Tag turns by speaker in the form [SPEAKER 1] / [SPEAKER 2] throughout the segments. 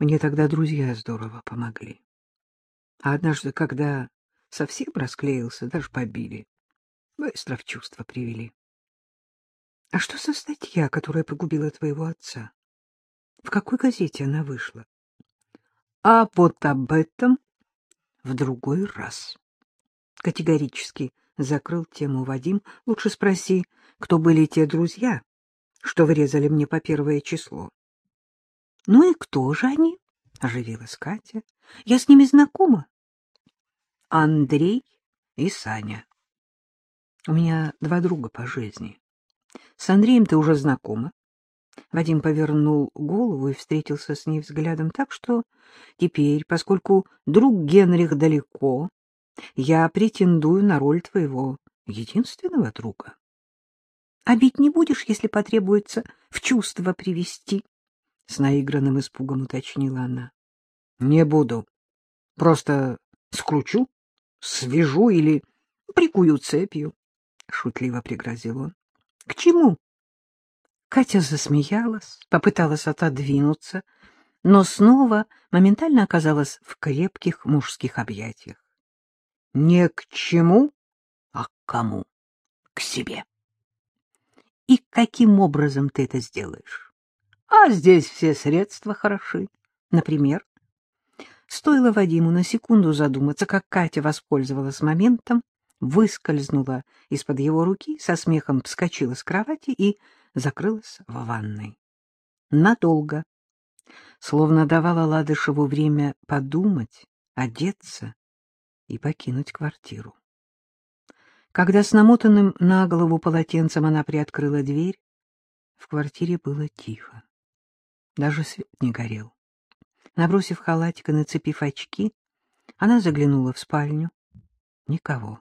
[SPEAKER 1] Мне тогда друзья здорово помогли. А однажды, когда совсем расклеился, даже побили. Быстро в чувство привели. А что за статья, которая погубила твоего отца? В какой газете она вышла? А вот об этом в другой раз. Категорически закрыл тему Вадим. Лучше спроси, кто были те друзья, что врезали мне по первое число. — Ну и кто же они? — оживилась Катя. — Я с ними знакома. — Андрей и Саня. У меня два друга по жизни. С Андреем ты уже знакома. Вадим повернул голову и встретился с ней взглядом так, что теперь, поскольку друг Генрих далеко, я претендую на роль твоего единственного друга. А не будешь, если потребуется в чувство привести? — с наигранным испугом уточнила она. — Не буду. Просто скручу, свяжу или прикую цепью, — шутливо пригрозил он. — К чему? Катя засмеялась, попыталась отодвинуться, но снова моментально оказалась в крепких мужских объятиях. — Не к чему, а к кому? К себе. — И каким образом ты это сделаешь? — А здесь все средства хороши. Например, стоило Вадиму на секунду задуматься, как Катя воспользовалась моментом, выскользнула из-под его руки, со смехом вскочила с кровати и закрылась в ванной. Надолго. Словно давала Ладышеву время подумать, одеться и покинуть квартиру. Когда с намотанным на голову полотенцем она приоткрыла дверь, в квартире было тихо. Даже свет не горел. Набросив халатик и нацепив очки, она заглянула в спальню. Никого.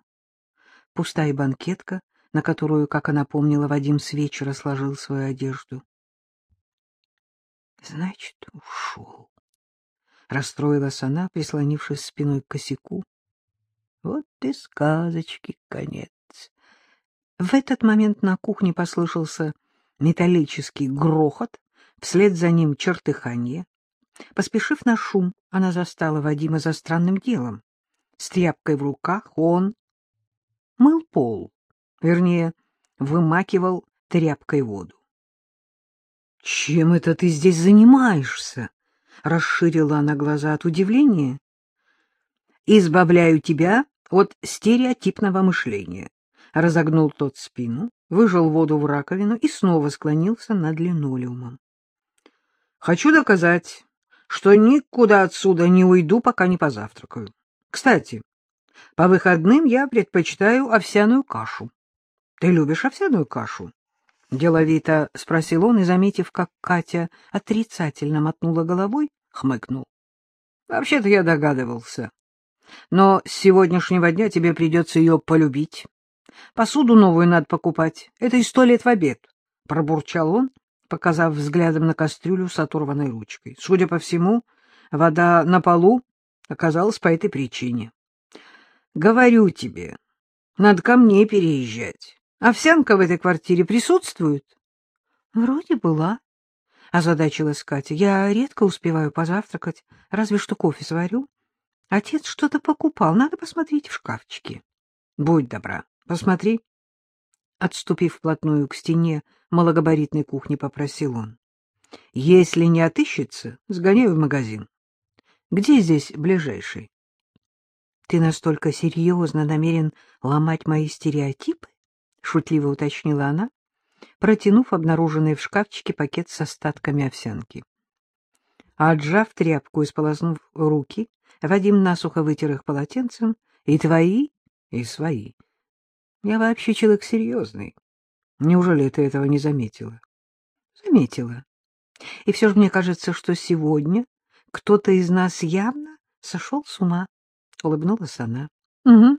[SPEAKER 1] Пустая банкетка, на которую, как она помнила, Вадим с вечера сложил свою одежду. Значит, ушел. Расстроилась она, прислонившись спиной к косяку. Вот и сказочки конец. В этот момент на кухне послышался металлический грохот, вслед за ним чертыханье. Поспешив на шум, она застала Вадима за странным делом. С тряпкой в руках он мыл пол, вернее, вымакивал тряпкой воду. — Чем это ты здесь занимаешься? — расширила она глаза от удивления. — Избавляю тебя от стереотипного мышления. Разогнул тот спину, выжал воду в раковину и снова склонился над линолеумом. — Хочу доказать, что никуда отсюда не уйду, пока не позавтракаю. Кстати, по выходным я предпочитаю овсяную кашу. Ты любишь овсяную кашу? Деловито спросил он и, заметив, как Катя отрицательно мотнула головой, хмыкнул. Вообще-то я догадывался. Но с сегодняшнего дня тебе придется ее полюбить. Посуду новую надо покупать. Это и сто лет в обед, — пробурчал он, показав взглядом на кастрюлю с оторванной ручкой. Судя по всему, вода на полу оказалась по этой причине. Говорю тебе, надо ко мне переезжать. Овсянка в этой квартире присутствует? — Вроде была, — озадачилась Катя. — Я редко успеваю позавтракать, разве что кофе сварю. Отец что-то покупал, надо посмотреть в шкафчике. — Будь добра, посмотри. Отступив вплотную к стене малогабаритной кухни, попросил он. — Если не отыщется, сгоняю в магазин. Где здесь ближайший? — Ты настолько серьезно намерен ломать мои стереотипы? — шутливо уточнила она, протянув обнаруженный в шкафчике пакет с остатками овсянки. Отжав тряпку и сполоснув руки, Вадим насухо вытер их полотенцем. И твои, и свои. Я вообще человек серьезный. Неужели ты этого не заметила? Заметила. И все же мне кажется, что сегодня кто-то из нас явно сошел с ума. — улыбнулась она. — Угу.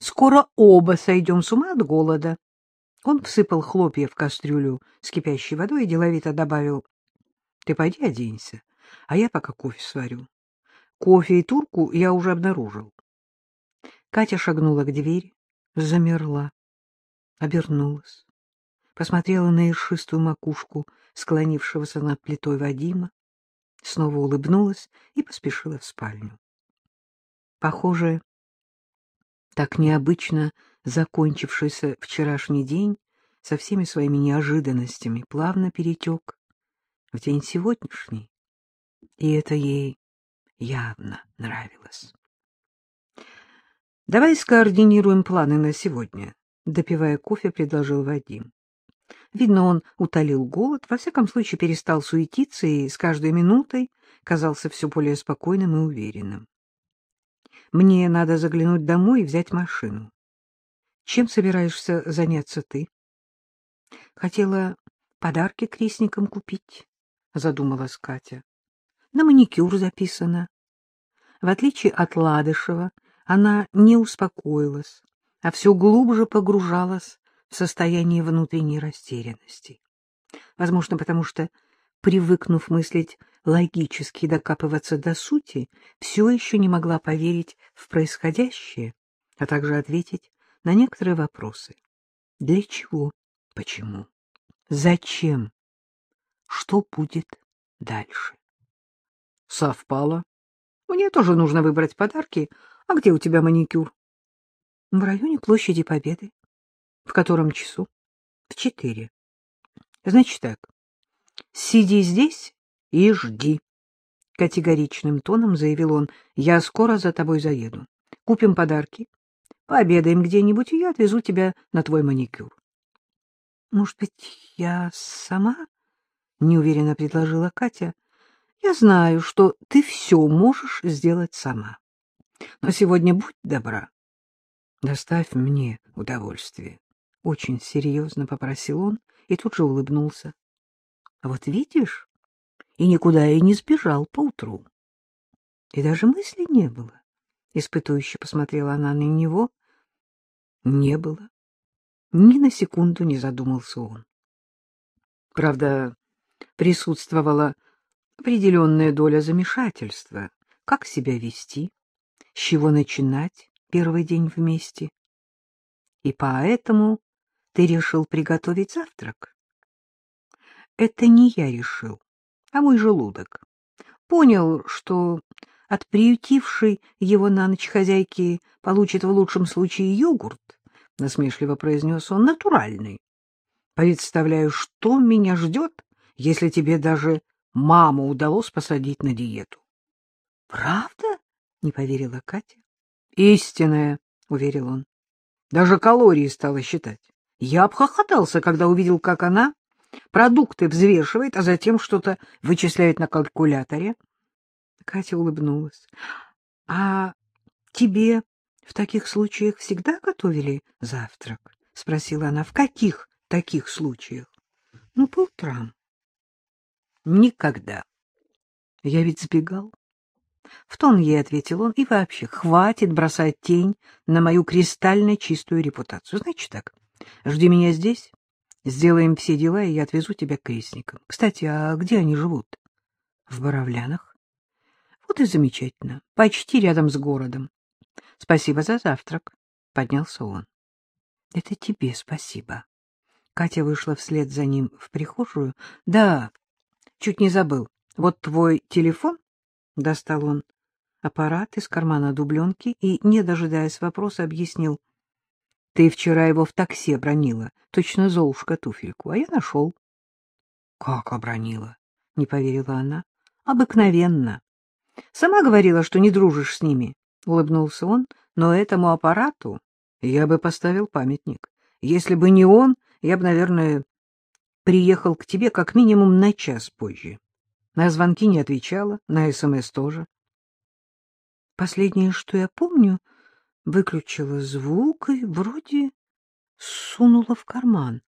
[SPEAKER 1] Скоро оба сойдем с ума от голода. Он всыпал хлопья в кастрюлю с кипящей водой и деловито добавил. — Ты пойди оденься, а я пока кофе сварю. Кофе и турку я уже обнаружил. Катя шагнула к двери, замерла, обернулась, посмотрела на ершистую макушку склонившегося над плитой Вадима. снова улыбнулась и поспешила в спальню. Похоже, так необычно закончившийся вчерашний день со всеми своими неожиданностями плавно перетек в день сегодняшний, и это ей явно нравилось. «Давай скоординируем планы на сегодня», — допивая кофе, предложил Вадим. Видно, он утолил голод, во всяком случае перестал суетиться и с каждой минутой казался все более спокойным и уверенным. «Мне надо заглянуть домой и взять машину. Чем собираешься заняться ты?» «Хотела подарки крестникам купить», — задумалась Катя. «На маникюр записано». В отличие от Ладышева, она не успокоилась, а все глубже погружалась в состояние внутренней растерянности. Возможно, потому что, привыкнув мыслить логически и докапываться до сути, все еще не могла поверить в происходящее, а также ответить на некоторые вопросы. Для чего? Почему? Зачем? Что будет дальше? Совпало. Мне тоже нужно выбрать подарки, а где у тебя маникюр? — В районе площади Победы. — В котором часу? — В четыре. — Значит так, сиди здесь и жди. Категоричным тоном заявил он. — Я скоро за тобой заеду. Купим подарки, пообедаем где-нибудь, и я отвезу тебя на твой маникюр. — Может быть, я сама? — неуверенно предложила Катя. — Я знаю, что ты все можешь сделать сама. Но сегодня будь добра. Доставь мне удовольствие. Очень серьезно попросил он и тут же улыбнулся. Вот видишь, и никуда я не сбежал поутру. И даже мысли не было. Испытующе посмотрела она на него. Не было. Ни на секунду не задумался он. Правда, присутствовала определенная доля замешательства. Как себя вести? с чего начинать первый день вместе. И поэтому ты решил приготовить завтрак? Это не я решил, а мой желудок. Понял, что от приютившей его на ночь хозяйки получит в лучшем случае йогурт, — насмешливо произнес он, — натуральный. Представляю, что меня ждет, если тебе даже маму удалось посадить на диету. — Правда? не поверила Катя. Истинная, уверил он. Даже калории стала считать. Я обхохотался, когда увидел, как она продукты взвешивает, а затем что-то вычисляет на калькуляторе. Катя улыбнулась. — А тебе в таких случаях всегда готовили завтрак? — спросила она. — В каких таких случаях? — Ну, по утрам. — Никогда. Я ведь сбегал. В тон ей ответил он, и вообще, хватит бросать тень на мою кристально чистую репутацию. Значит так, жди меня здесь, сделаем все дела, и я отвезу тебя к крестникам. Кстати, а где они живут? В Боровлянах. Вот и замечательно, почти рядом с городом. Спасибо за завтрак, поднялся он. Это тебе спасибо. Катя вышла вслед за ним в прихожую. Да, чуть не забыл. Вот твой телефон Достал он аппарат из кармана дубленки и, не дожидаясь вопроса, объяснил. — Ты вчера его в такси обронила, точно Золушка туфельку, а я нашел. — Как обронила? — не поверила она. — Обыкновенно. Сама говорила, что не дружишь с ними, — улыбнулся он, — но этому аппарату я бы поставил памятник. Если бы не он, я бы, наверное, приехал к тебе как минимум на час позже. На звонки не отвечала, на СМС тоже. Последнее, что я помню, выключила звук и вроде сунула в карман.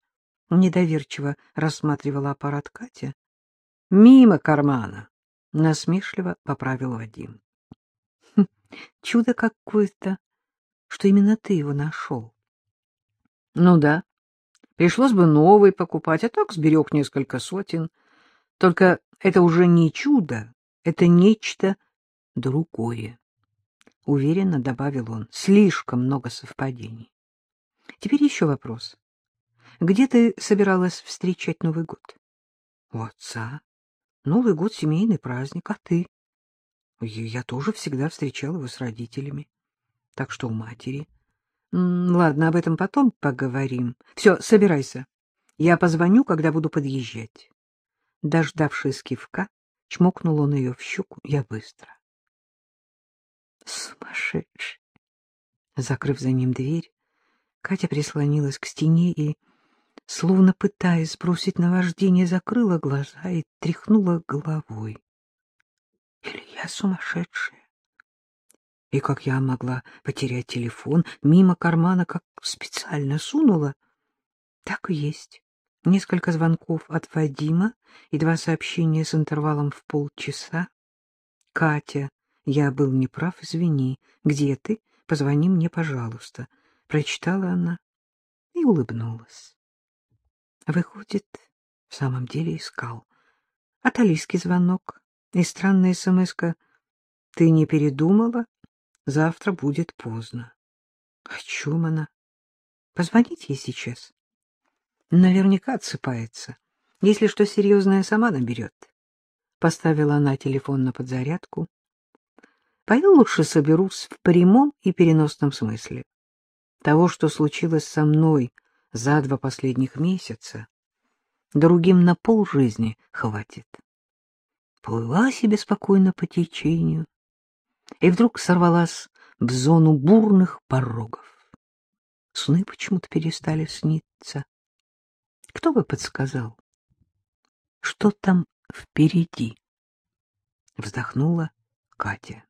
[SPEAKER 1] Недоверчиво рассматривала аппарат Катя. — Мимо кармана! — насмешливо поправил Вадим. Хм, — Чудо какое-то, что именно ты его нашел. — Ну да, пришлось бы новый покупать, а так сберег несколько сотен. Только это уже не чудо, это нечто другое. Уверенно добавил он. Слишком много совпадений. Теперь еще вопрос. Где ты собиралась встречать Новый год? У отца. Новый год — семейный праздник, а ты? Я тоже всегда встречал его с родителями. Так что у матери. Ладно, об этом потом поговорим. Все, собирайся. Я позвоню, когда буду подъезжать. Дождавшись кивка, чмокнул он ее в щеку. Я быстро. Сумасшедший. Закрыв за ним дверь, Катя прислонилась к стене и, словно пытаясь сбросить наваждение, закрыла глаза и тряхнула головой. Или я сумасшедшая? И как я могла потерять телефон мимо кармана, как специально сунула? Так и есть. Несколько звонков от Вадима и два сообщения с интервалом в полчаса. Катя, я был неправ, извини. Где ты? Позвони мне, пожалуйста. Прочитала она и улыбнулась. Выходит, в самом деле искал. От Алиски звонок и странная смс-ка. Ты не передумала? Завтра будет поздно. О чем она? Позвонить ей сейчас? Наверняка отсыпается. Если что серьезное, сама наберет. Поставила она телефон на подзарядку. Пойду лучше соберусь в прямом и переносном смысле. Того, что случилось со мной за два последних месяца, другим на полжизни хватит. Плыла себе спокойно по течению и вдруг сорвалась в зону бурных порогов. Сны почему-то перестали сниться. Кто бы подсказал, что там впереди? Вздохнула Катя.